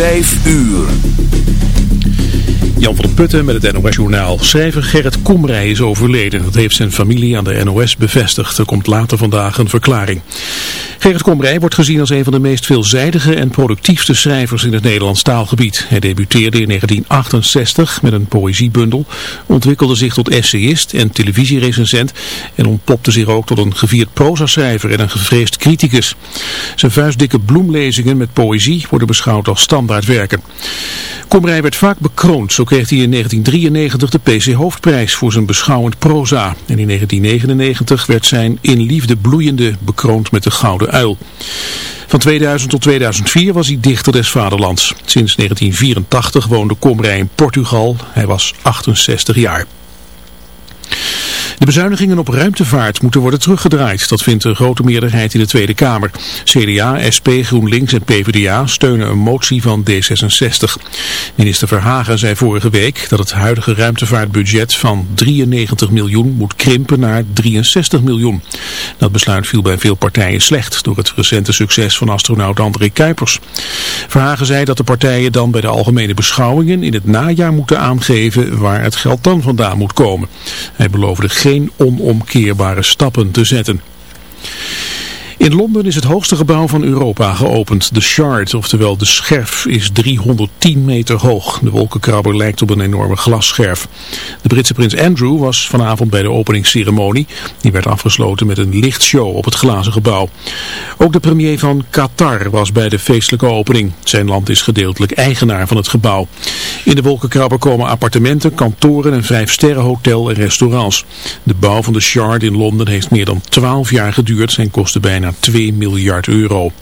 Vijf uur. Jan van der Putten met het NOS-journaal. Schrijver Gerrit Komrij is overleden. Dat heeft zijn familie aan de NOS bevestigd. Er komt later vandaag een verklaring. Gerrit Komrij wordt gezien als een van de meest veelzijdige en productiefste schrijvers in het Nederlands taalgebied. Hij debuteerde in 1968 met een poëziebundel, ontwikkelde zich tot essayist en televisierecensent en ontpopte zich ook tot een gevierd prozaschrijver en een gevreesd criticus. Zijn vuistdikke bloemlezingen met poëzie worden beschouwd als standaardwerken. Komrij werd vaak bekroond, zo kreeg hij in 1993 de PC Hoofdprijs voor zijn beschouwend proza. En in 1999 werd zijn in liefde bloeiende bekroond met de Gouden Uil. Van 2000 tot 2004 was hij dichter des vaderlands. Sinds 1984 woonde Komrij in Portugal. Hij was 68 jaar. De bezuinigingen op ruimtevaart moeten worden teruggedraaid. Dat vindt een grote meerderheid in de Tweede Kamer. CDA, SP, GroenLinks en PvdA steunen een motie van D66. Minister Verhagen zei vorige week dat het huidige ruimtevaartbudget van 93 miljoen moet krimpen naar 63 miljoen. Dat besluit viel bij veel partijen slecht door het recente succes van astronaut André Kuipers. Verhagen zei dat de partijen dan bij de algemene beschouwingen in het najaar moeten aangeven waar het geld dan vandaan moet komen. Hij beloofde geen onomkeerbare stappen te zetten. In Londen is het hoogste gebouw van Europa geopend. De Shard, oftewel de scherf, is 310 meter hoog. De wolkenkrabber lijkt op een enorme glasscherf. De Britse prins Andrew was vanavond bij de openingsceremonie. Die werd afgesloten met een lichtshow op het glazen gebouw. Ook de premier van Qatar was bij de feestelijke opening. Zijn land is gedeeltelijk eigenaar van het gebouw. In de wolkenkrabber komen appartementen, kantoren, een vijfsterrenhotel en restaurants. De bouw van de Shard in Londen heeft meer dan 12 jaar geduurd en kostte bijna 2 miljard euro.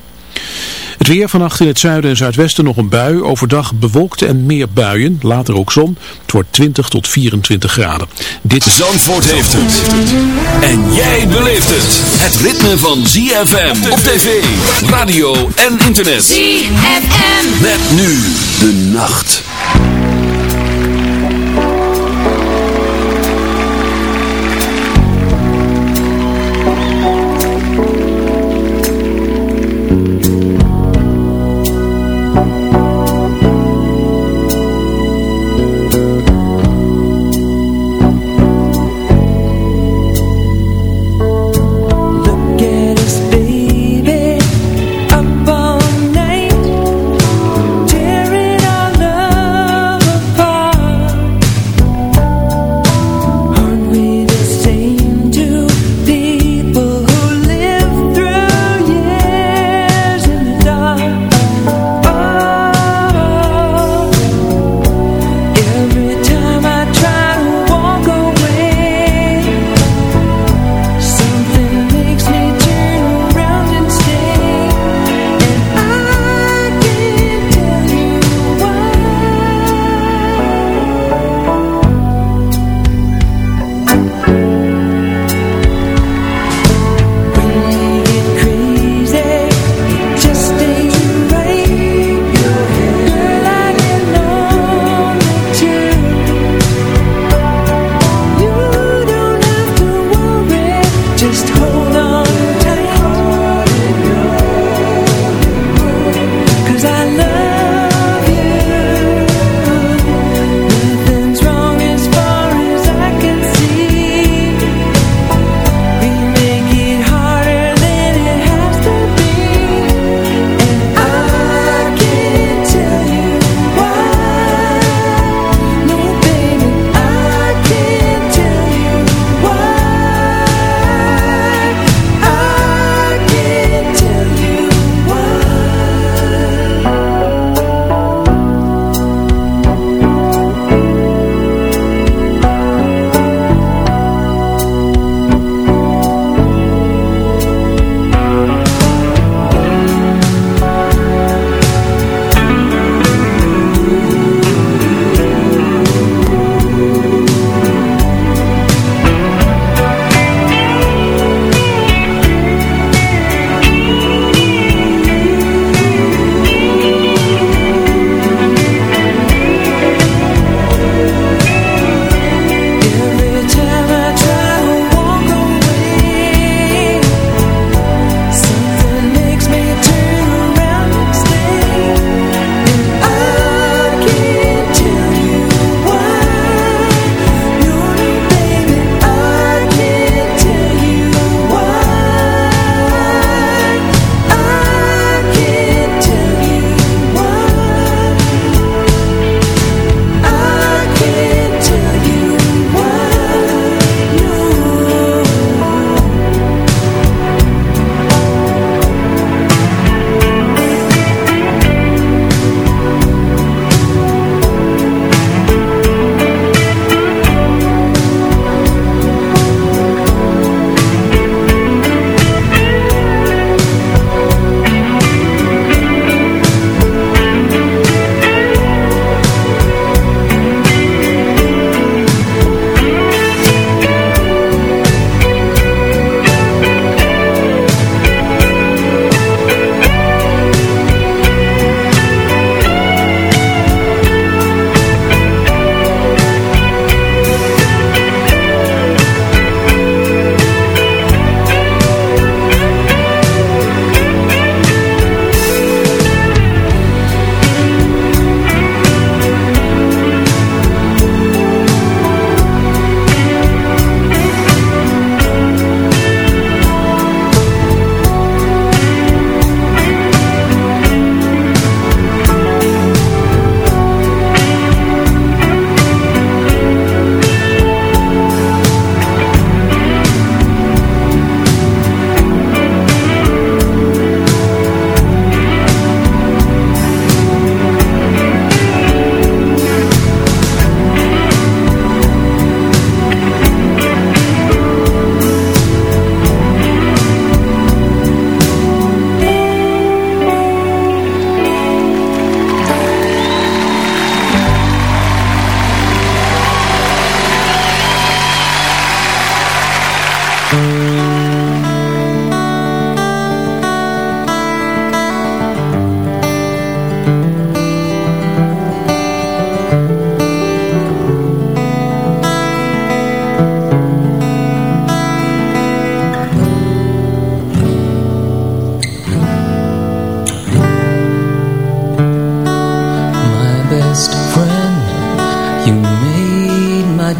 Het weer vannacht in het zuiden en zuidwesten nog een bui. Overdag bewolkt en meer buien. Later ook zon. Het wordt 20 tot 24 graden. Dit Zandvoort heeft het. En jij beleeft het. Het ritme van ZFM op tv, radio en internet. ZFM. Met nu de nacht.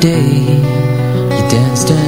Day. You danced and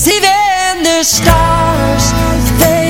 See even the stars. They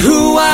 who I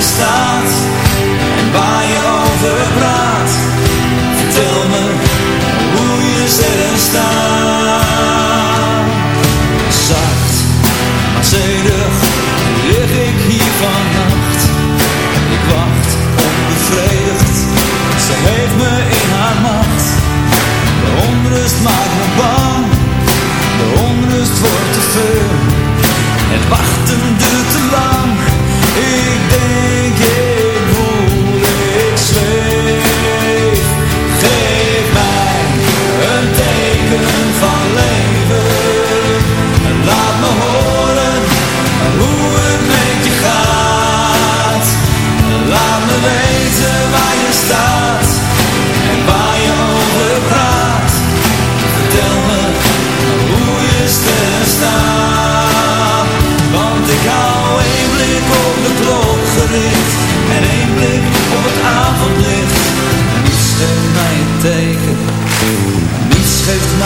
stop.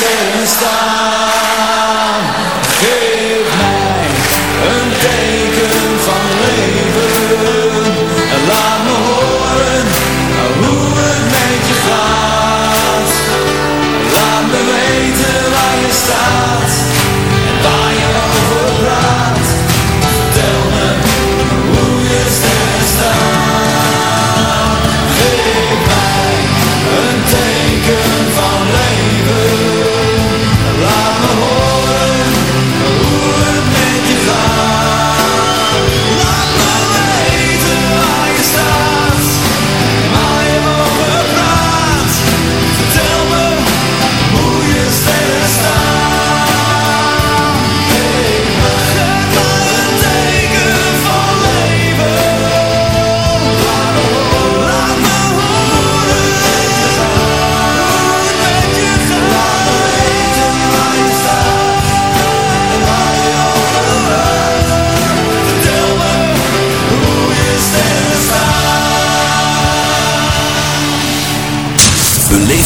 Celestine.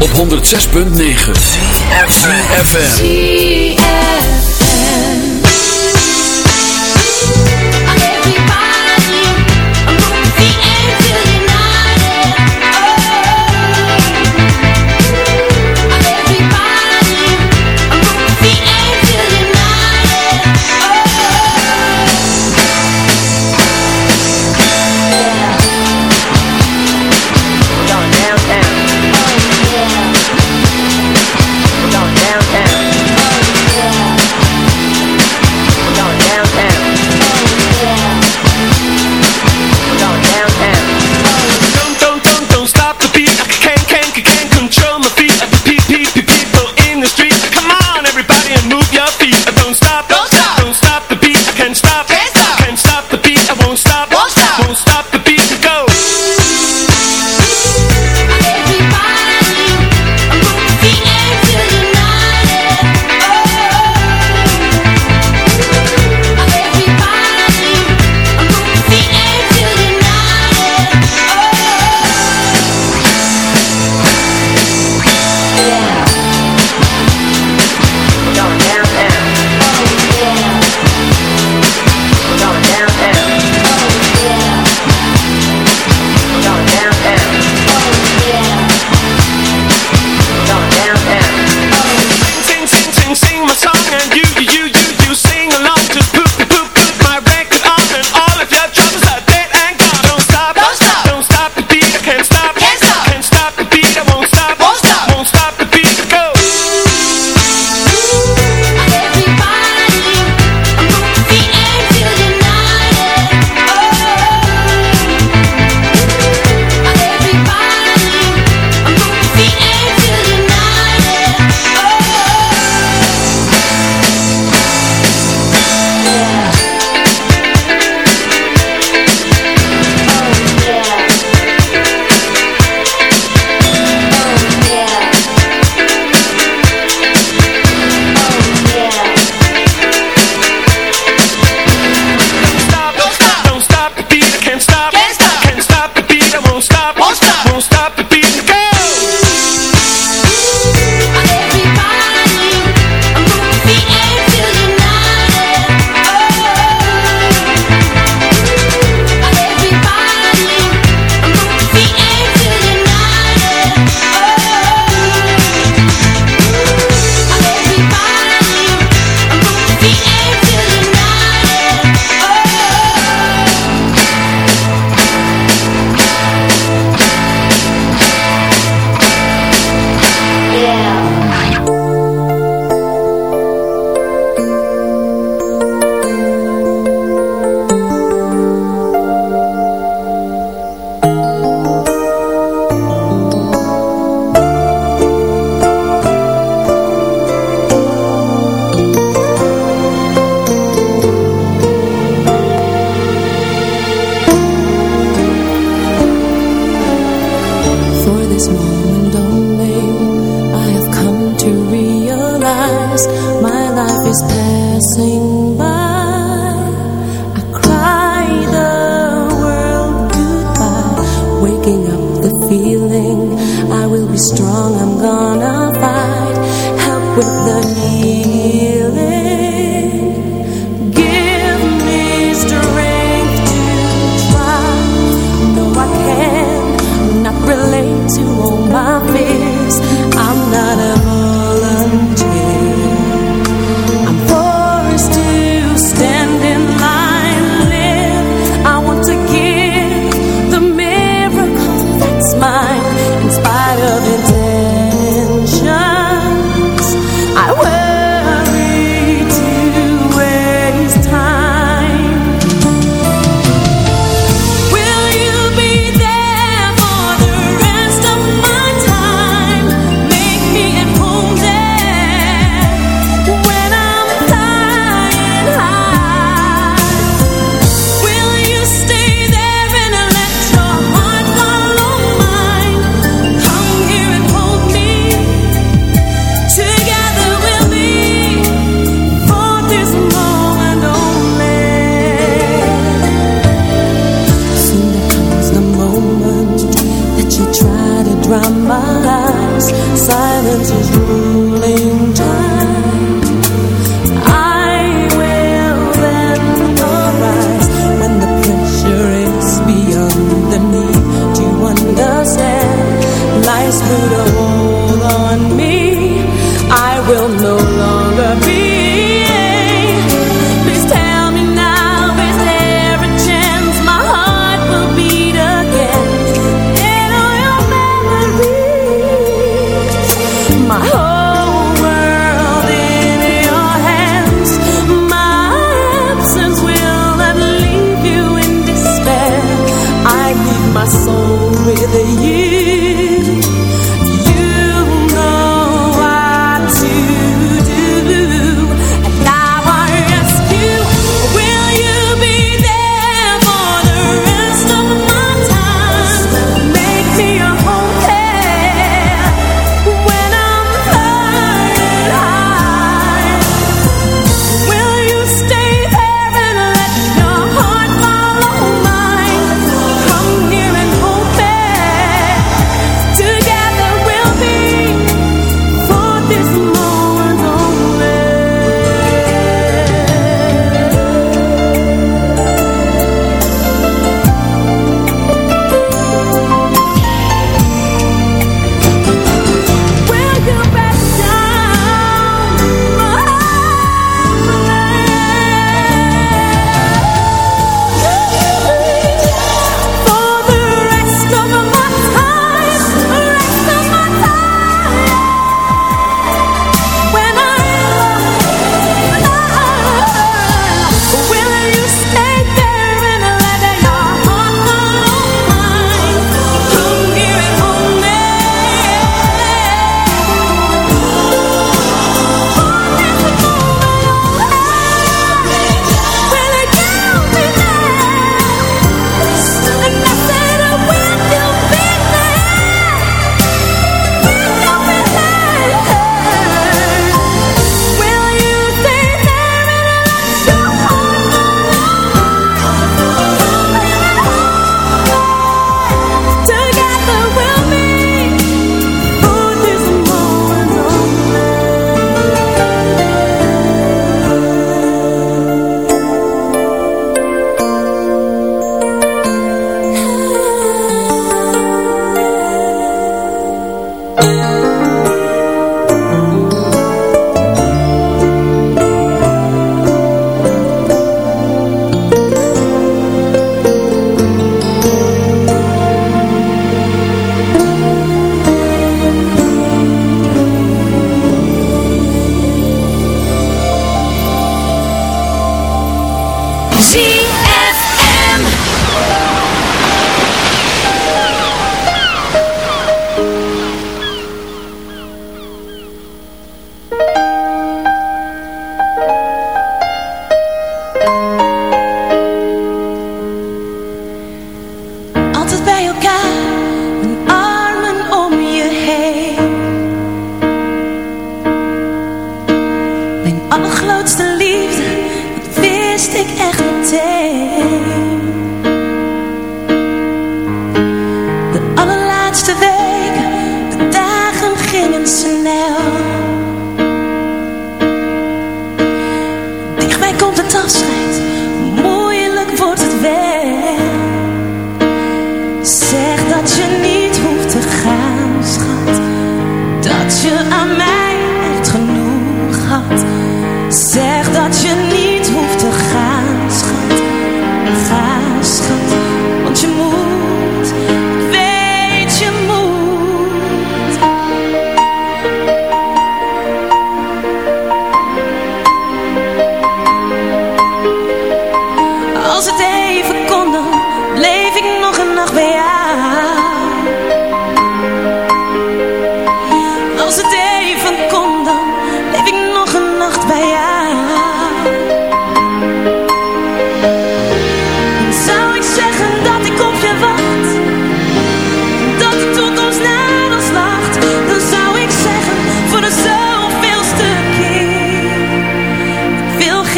op 106.9 FM.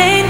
geen